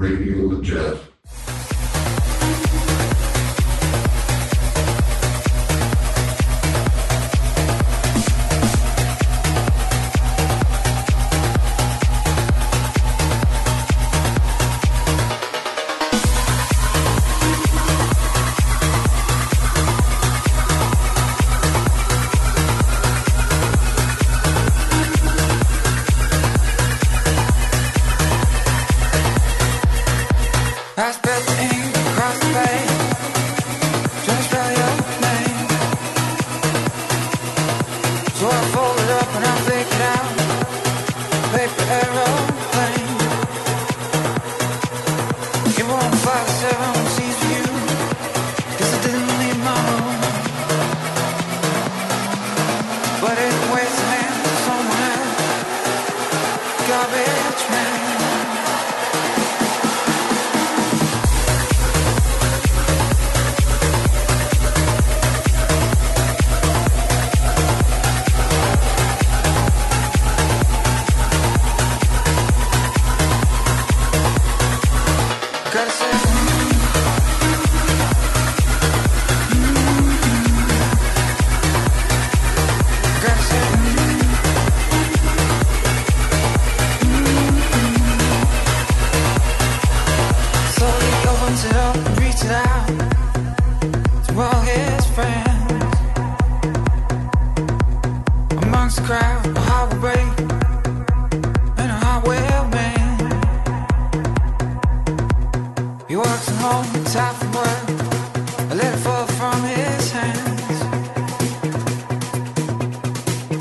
radio Jeff.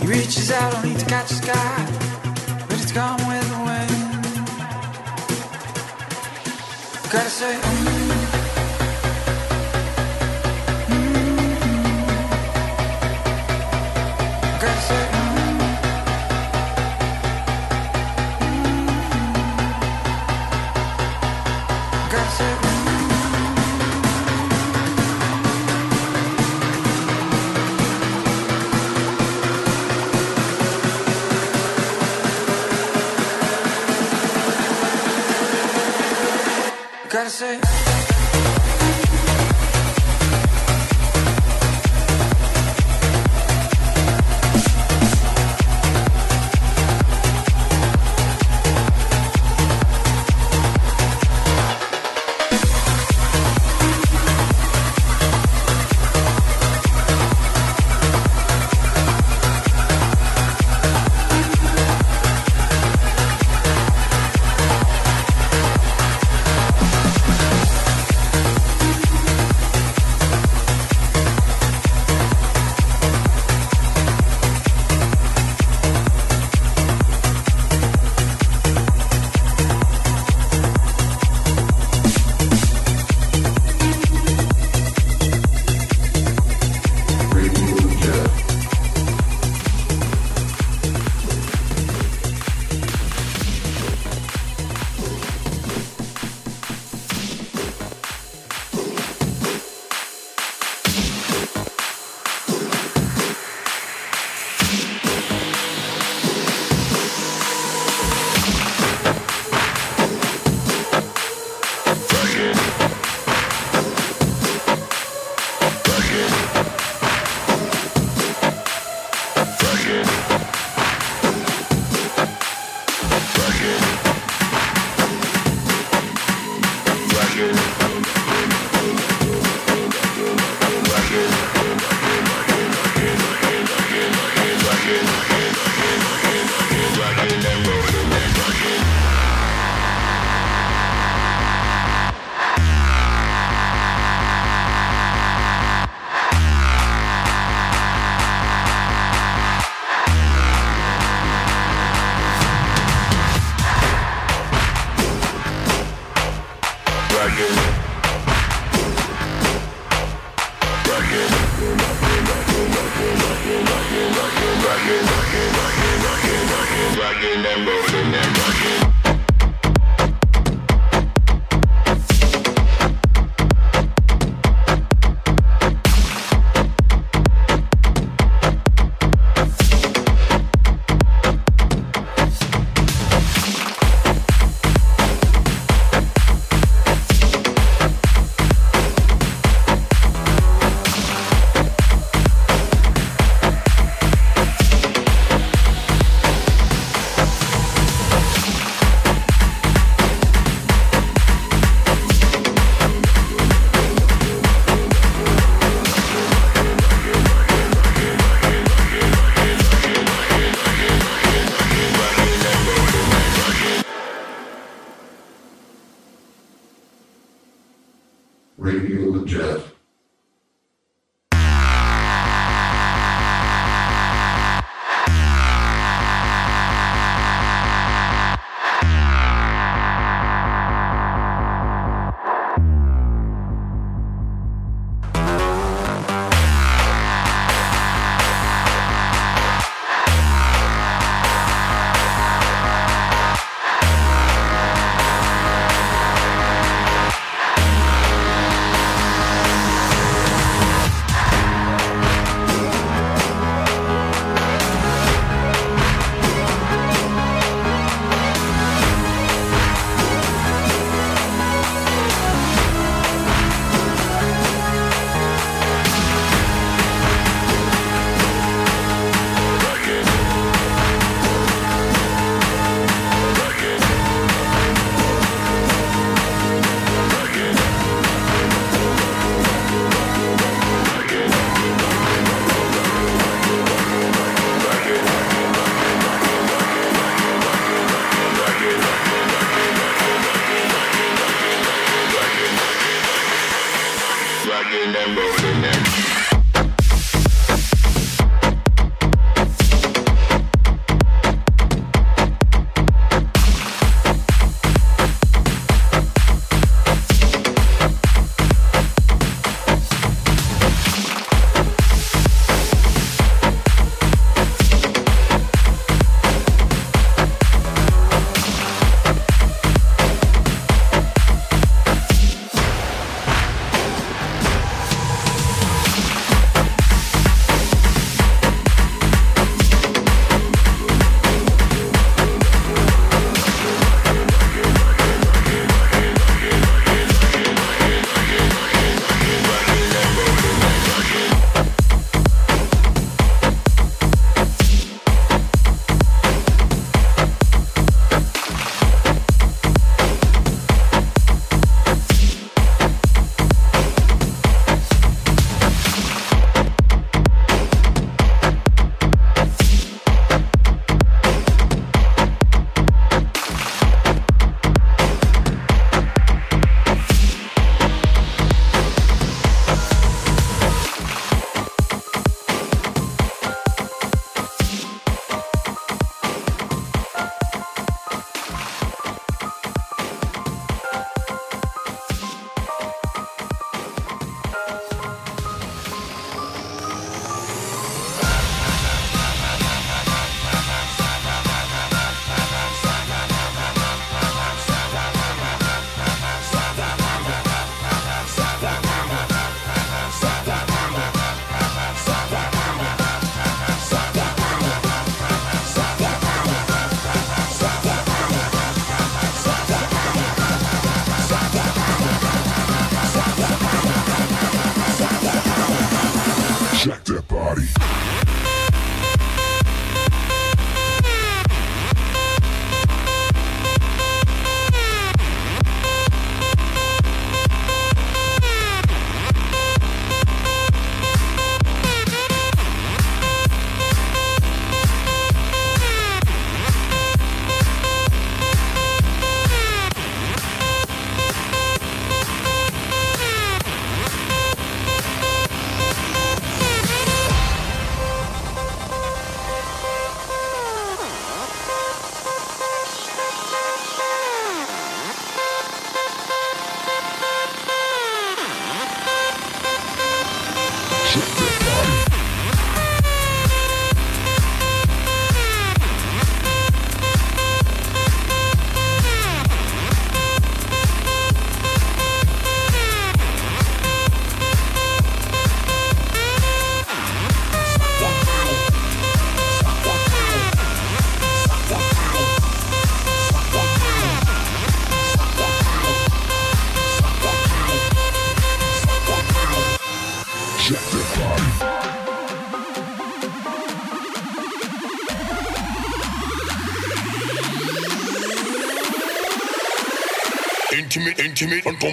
reaches out only to catch the sky, but it's gone with the wind. Gotta say.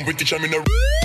On competition in a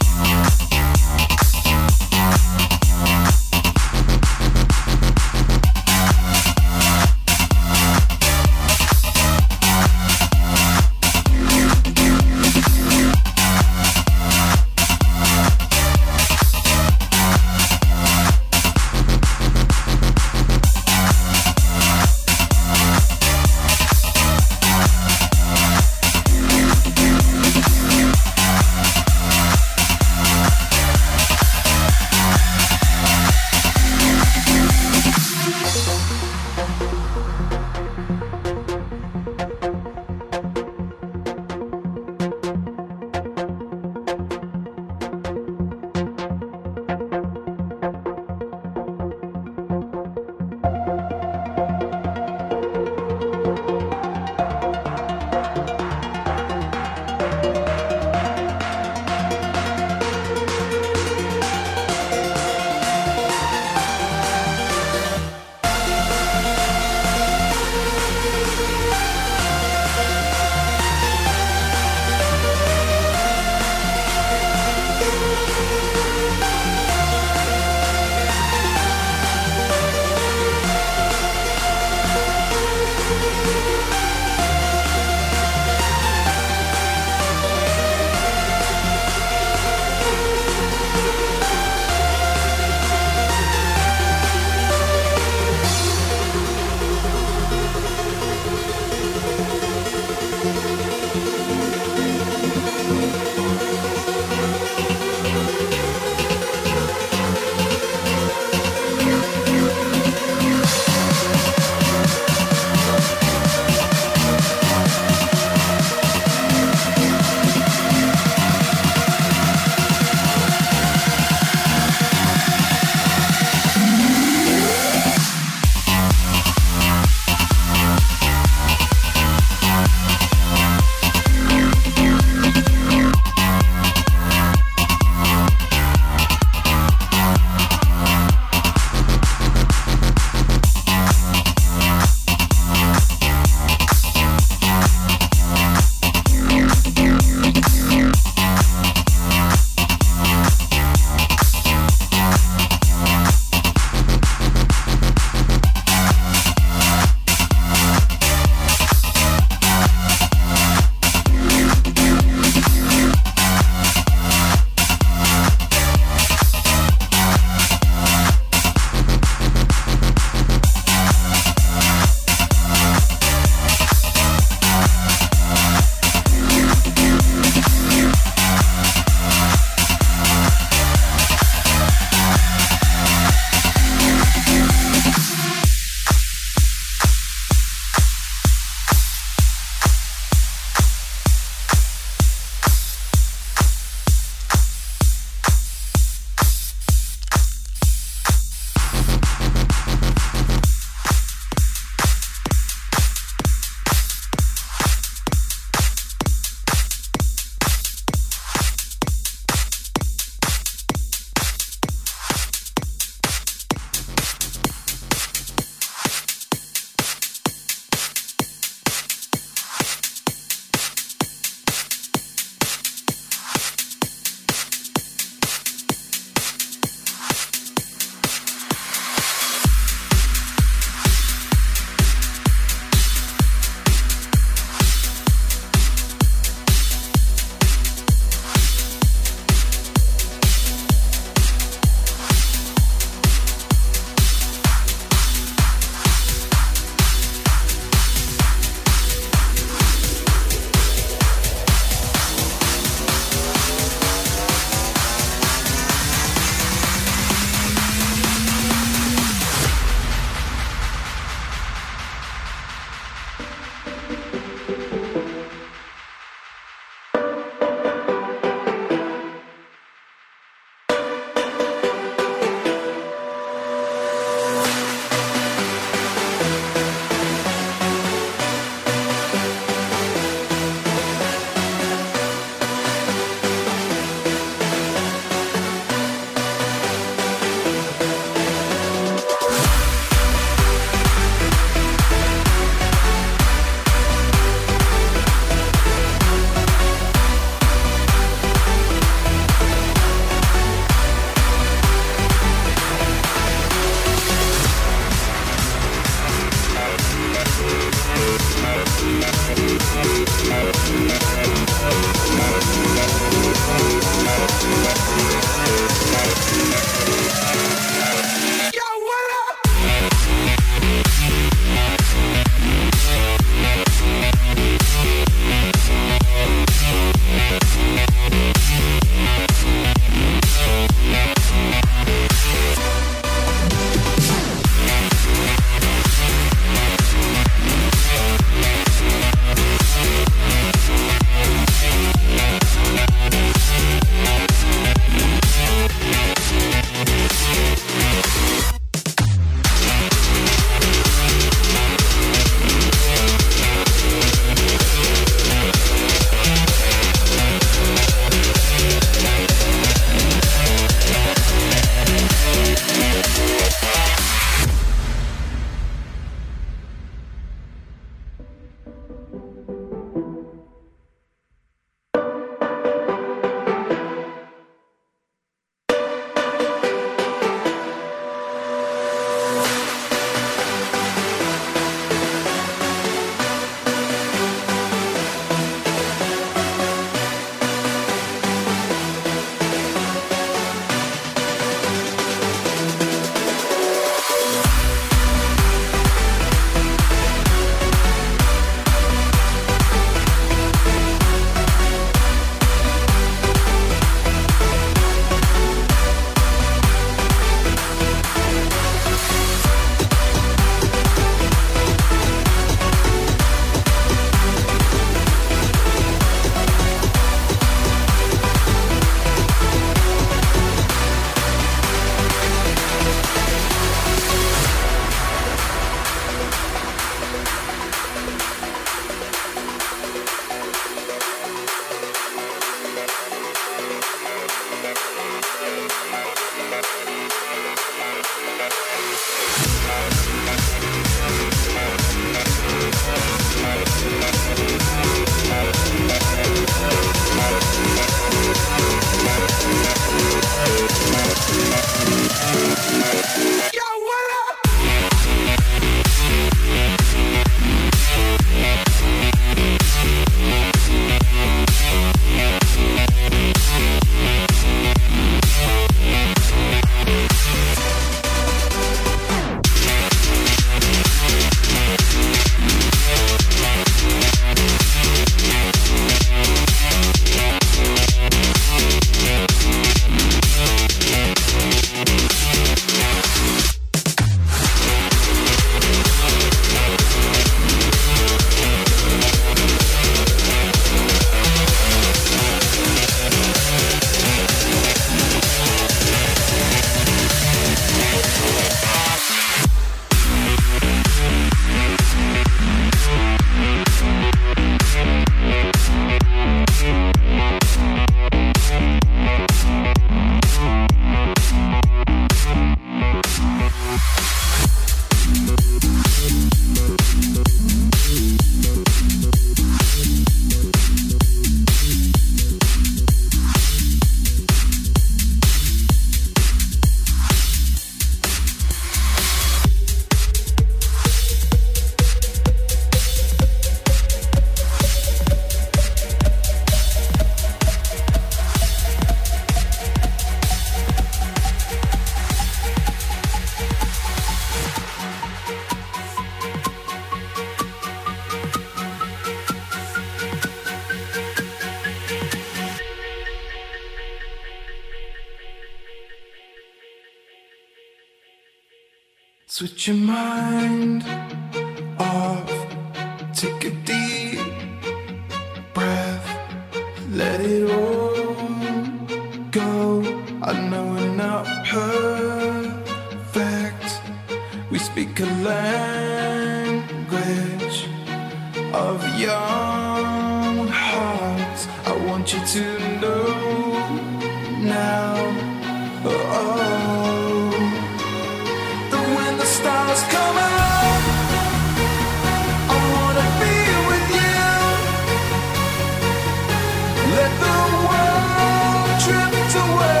tripping to work.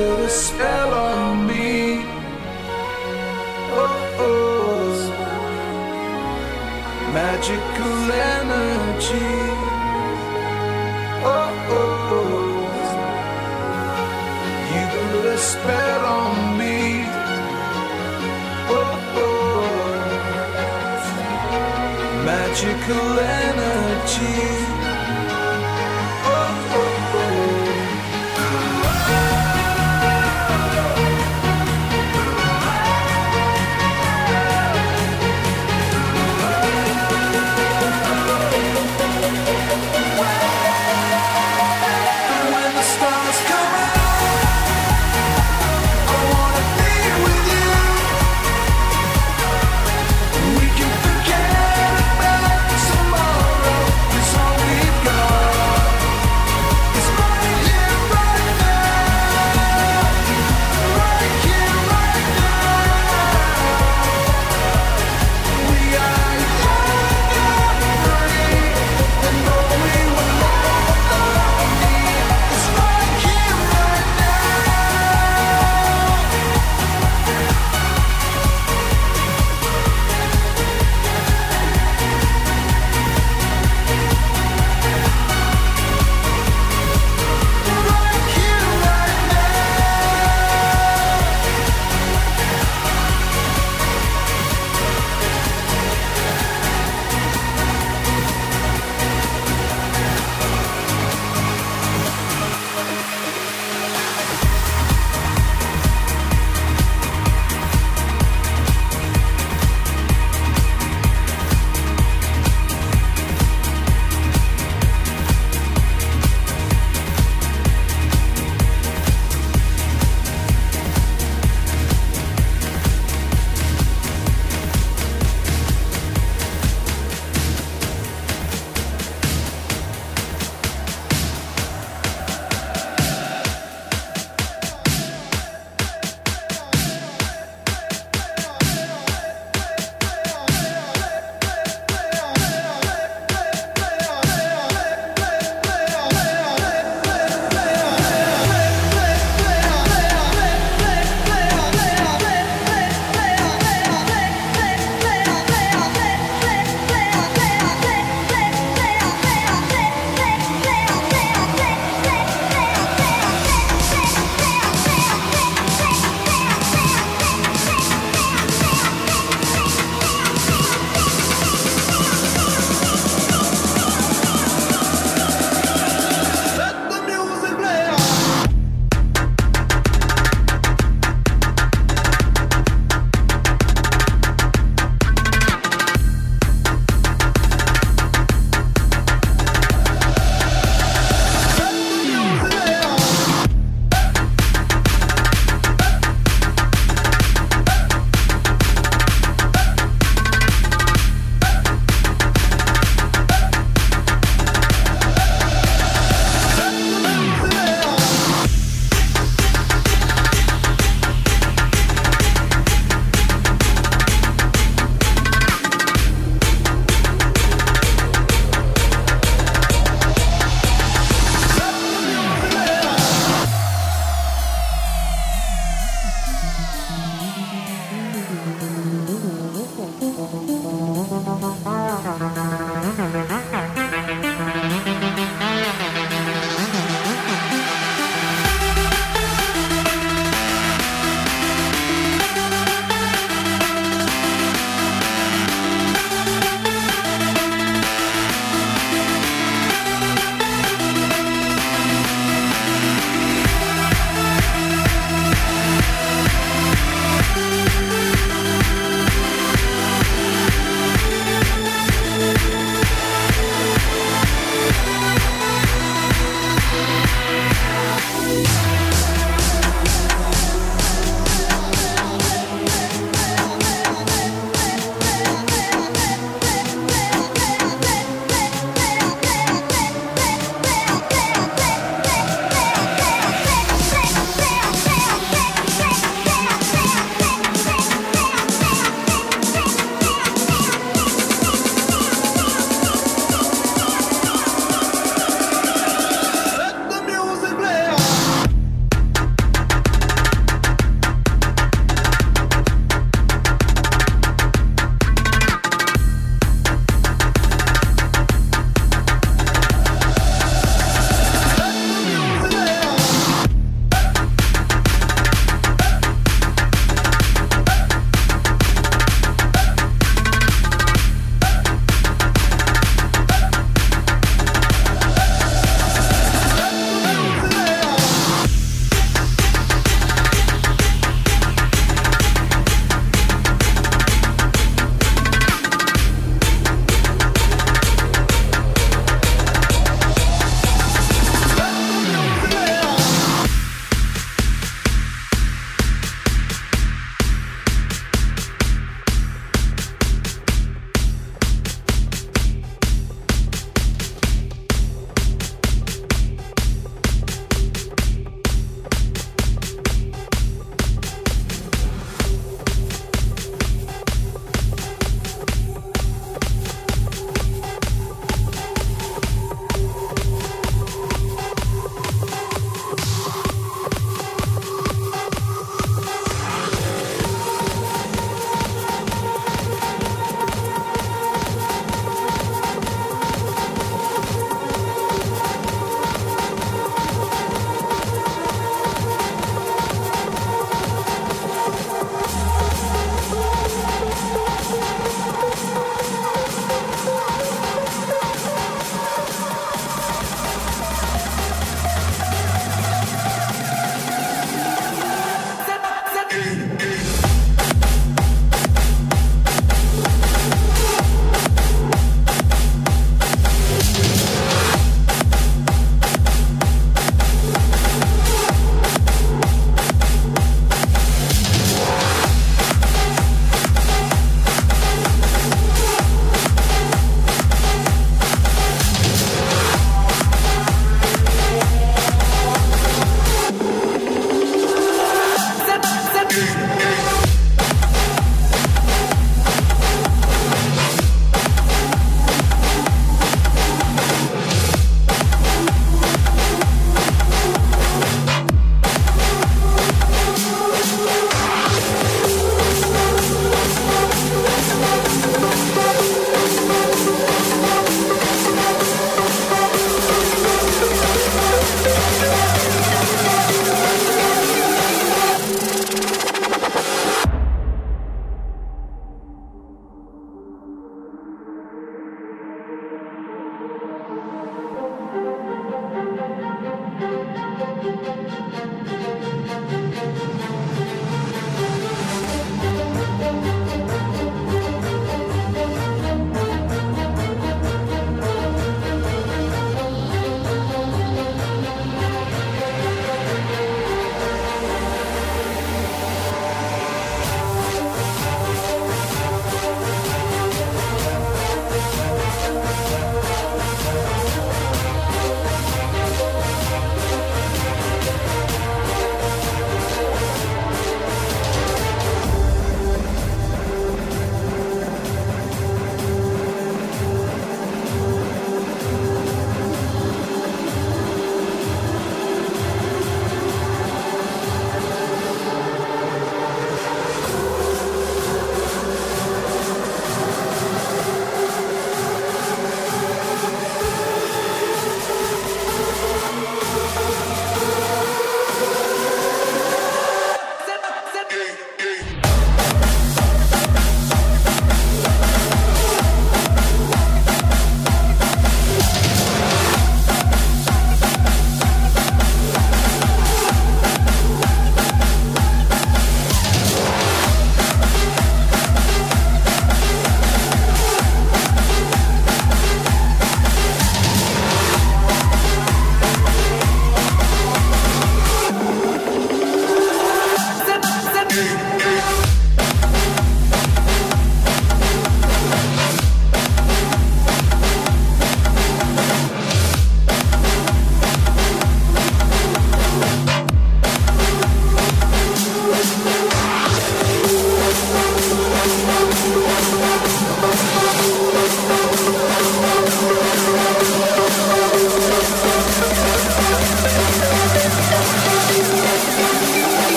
put a spell on me. Oh, oh. magical energy. Oh, oh. you put a spell on me. Oh, oh. magical energy.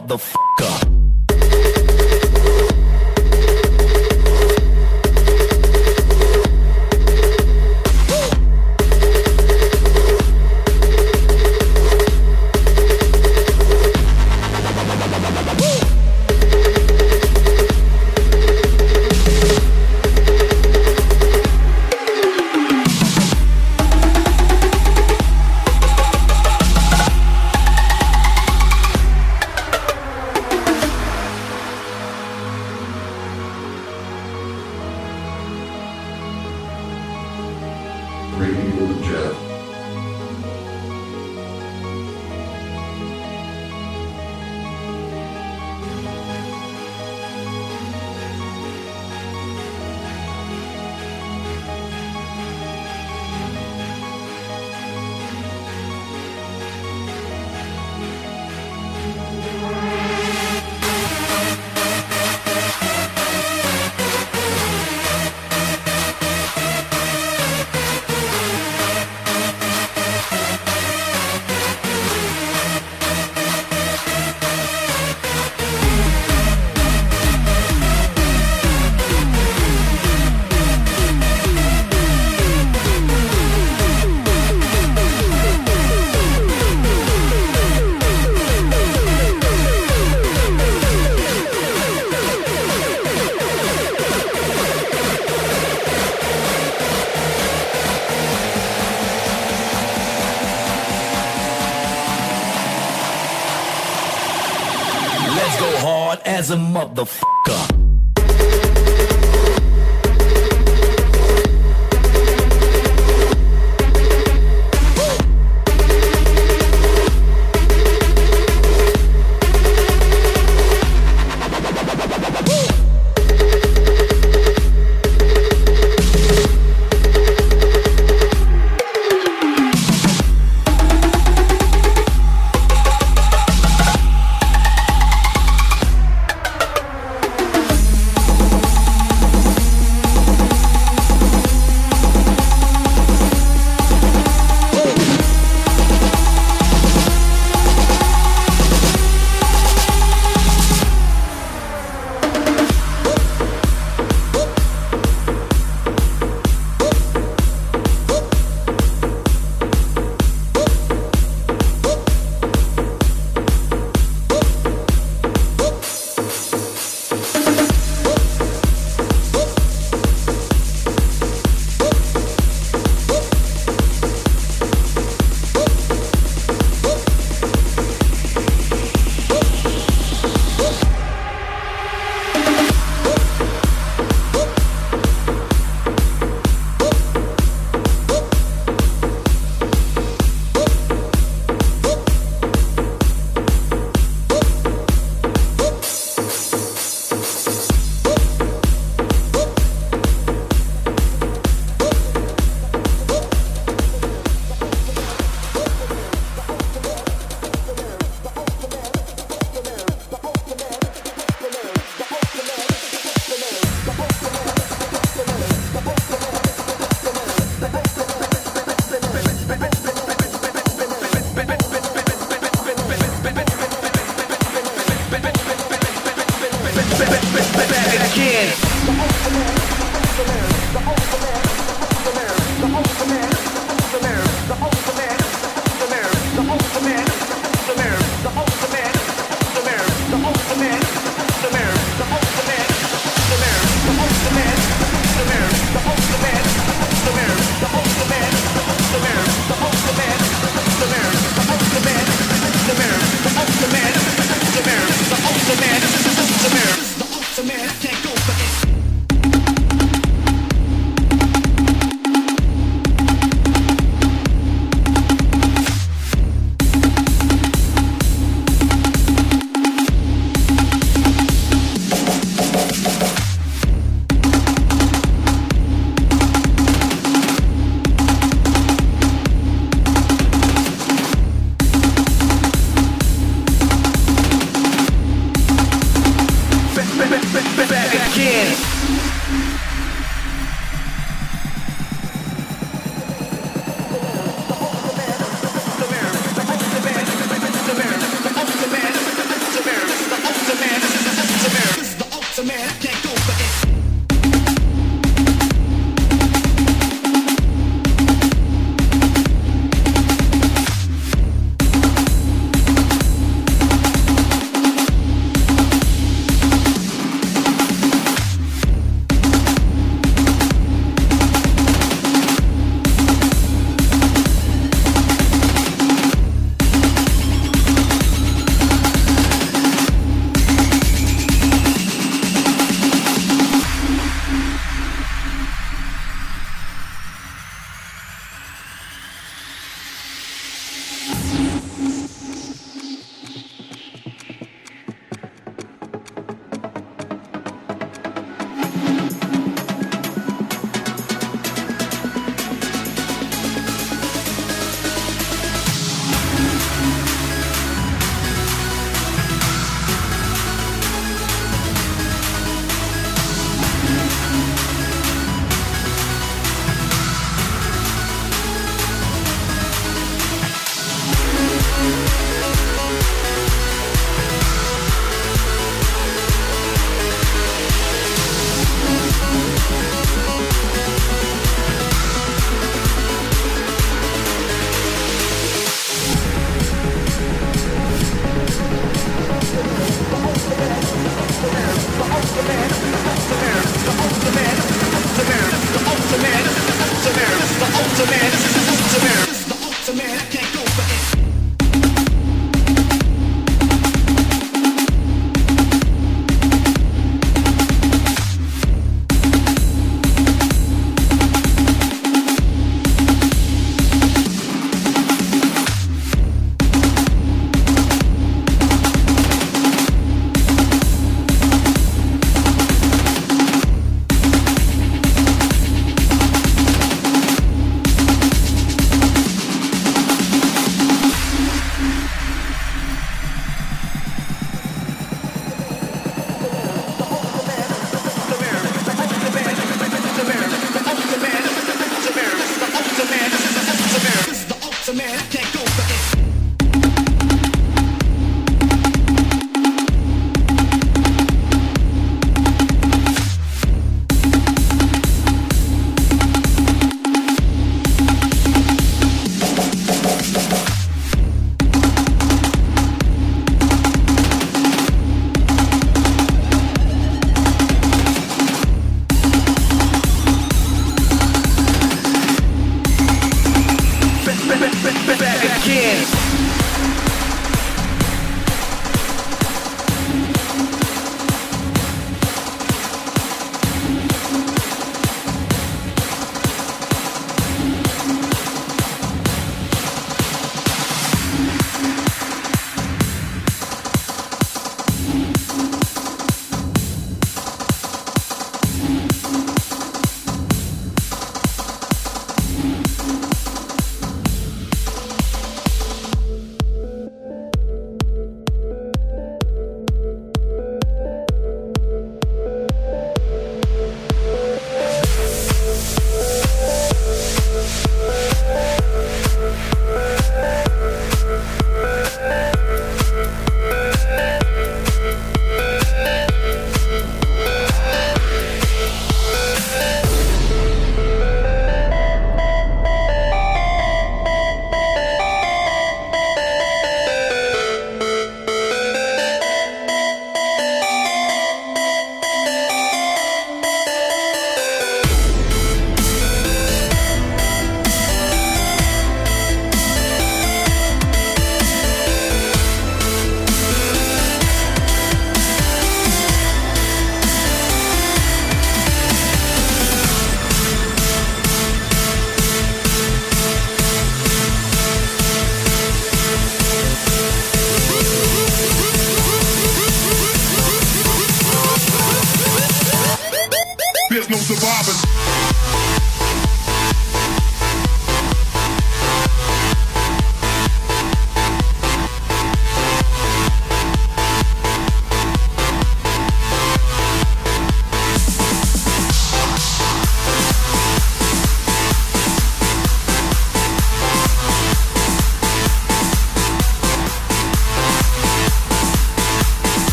Motherfucker.